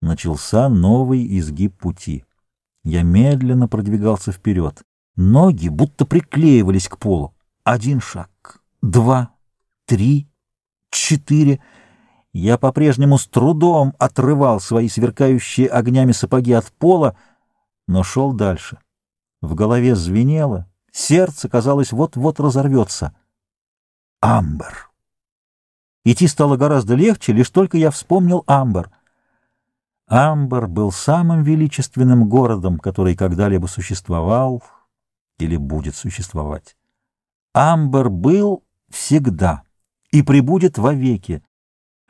Начался новый изгиб пути. Я медленно продвигался вперед. Ноги будто приклеивались к полу. Один шаг, два, три, четыре. Я по-прежнему с трудом отрывал свои сверкающие огнями сапоги от пола, но шел дальше. В голове звенело, сердце, казалось, вот-вот разорвется. Амбер. Идти стало гораздо легче, лишь только я вспомнил Амбер. Амбер был самым величественным городом, который когда-либо существовал или будет существовать. Амбер был всегда и пребудет вовеки.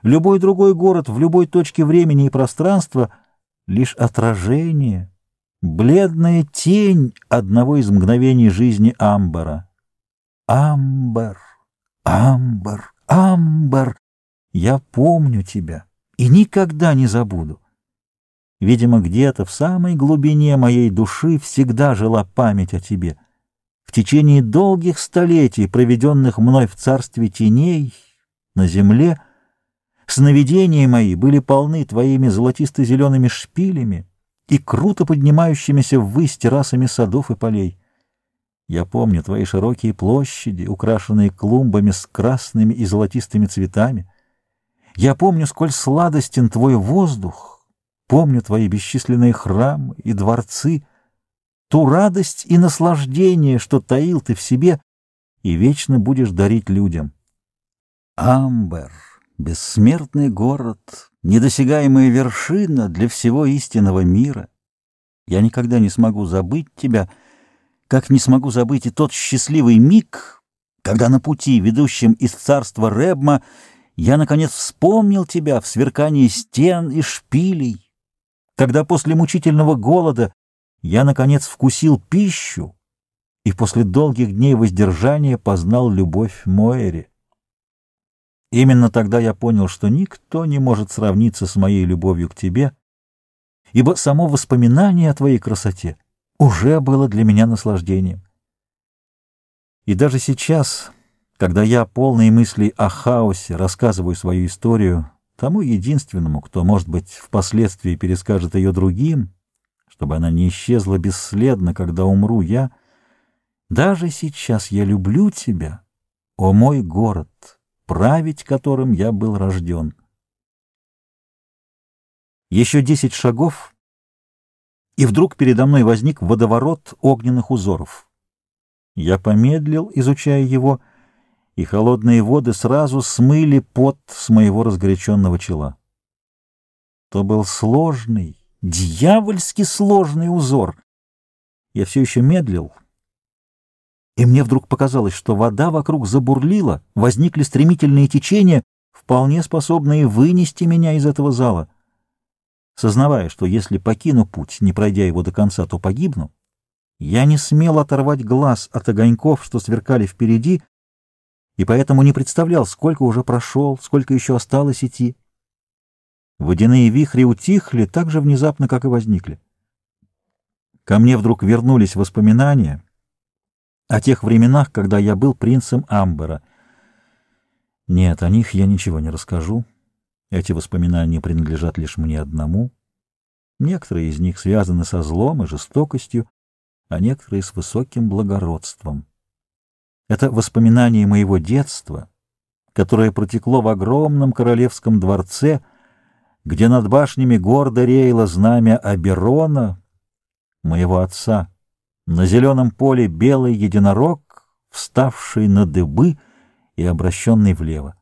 Любой другой город в любой точке времени и пространства — лишь отражение, бледная тень одного из мгновений жизни Амбера. Амбер, Амбер, Амбер, я помню тебя и никогда не забуду. Видимо, где-то в самой глубине моей души всегда жила память о тебе. В течение долгих столетий, проведенных мной в царстве теней, на земле, сновидения мои были полны твоими золотисто-зелеными шпилями и круто поднимающимися ввысь террасами садов и полей. Я помню твои широкие площади, украшенные клумбами с красными и золотистыми цветами. Я помню, сколь сладостен твой воздух, Помню твои бесчисленные храмы и дворцы, ту радость и наслаждение, что таил ты в себе, и вечно будешь дарить людям. Амбер, бессмертный город, недосягаемая вершина для всего истинного мира. Я никогда не смогу забыть тебя, как не смогу забыть и тот счастливый миг, когда на пути, ведущем из царства Ребма, я, наконец, вспомнил тебя в сверкании стен и шпилей, когда после мучительного голода я, наконец, вкусил пищу и после долгих дней воздержания познал любовь Моэри. Именно тогда я понял, что никто не может сравниться с моей любовью к тебе, ибо само воспоминание о твоей красоте уже было для меня наслаждением. И даже сейчас, когда я, полный мыслей о хаосе, рассказываю свою историю, тому единственному, кто, может быть, впоследствии перескажет ее другим, чтобы она не исчезла бесследно, когда умру я, даже сейчас я люблю тебя, о мой город, править которым я был рожден. Еще десять шагов, и вдруг передо мной возник водоворот огненных узоров. Я помедлил, изучая его, и холодные воды сразу смыли пот с моего разгоряченного чела. То был сложный, дьявольски сложный узор. Я все еще медлил, и мне вдруг показалось, что вода вокруг забурлила, возникли стремительные течения, вполне способные вынести меня из этого зала. Сознавая, что если покину путь, не пройдя его до конца, то погибну, я не смел оторвать глаз от огоньков, что сверкали впереди, и поэтому не представлял, сколько уже прошел, сколько еще осталось идти. Водяные вихри утихли так же внезапно, как и возникли. Ко мне вдруг вернулись воспоминания о тех временах, когда я был принцем Амбера. Нет, о них я ничего не расскажу. Эти воспоминания принадлежат лишь мне одному. Некоторые из них связаны со злом и жестокостью, а некоторые с высоким благородством. Это воспоминание моего детства, которое протекло в огромном королевском дворце, где над башнями гордо реяло знамя Аберона, моего отца, на зеленом поле белый единорог, вставший на дыбы и обращенный влево.